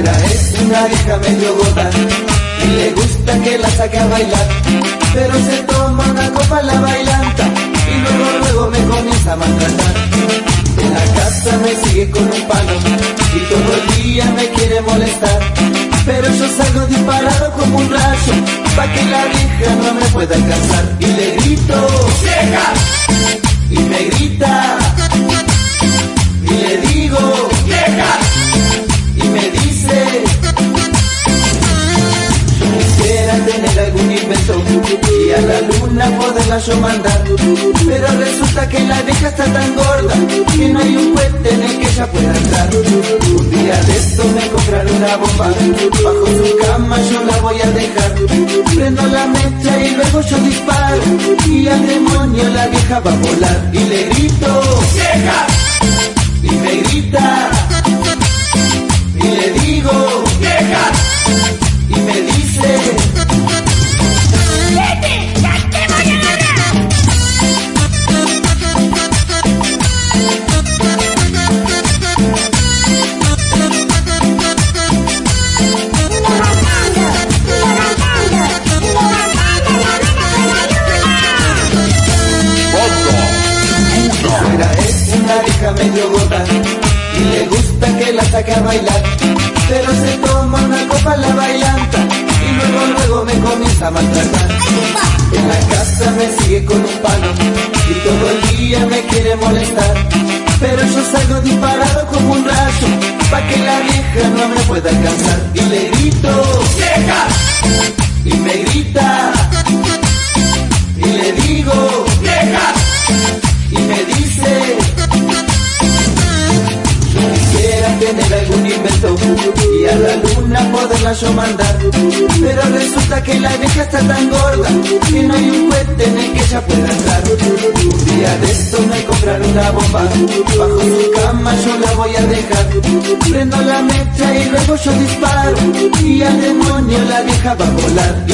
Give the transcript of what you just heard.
Una vieja medio gota y le gusta que la saque a bailar, pero se toma una copa la bailanta y luego luego me comienza a maltratar. En la casa me sigue con un palo y todo el día me quiere molestar, pero yo salgo disparado como un rayo pa' que la vieja no me pueda alcanzar y le grito ¡Vieja! y me grita a la luna poderla yo mandar. Pero resulta que la vieja está tan gorda que no hay un puente en el que ella pueda entrar. Un día de esto me compraré una bomba, bajo su cama yo la voy a dejar. Prendo la mecha y luego yo disparo y al demonio la vieja va a volar y le grito. Y le gusta que la saque a bailar, pero se toma una copa la bailanta y luego luego me comienza a maltratar. En la casa me sigue con un palo y todo el día me quiere molestar, pero yo salgo disparado como un rayo pa' que la vieja no me pueda alcanzar algún invento y a la luna poderla yo mandar. Pero resulta que la vieja está tan gorda que no hay un puente en el que ella pueda entrar. Un día de esto me compraron una bomba, bajo su cama yo la voy a dejar. Prendo la mecha y luego yo disparo y al demonio la vieja va a volar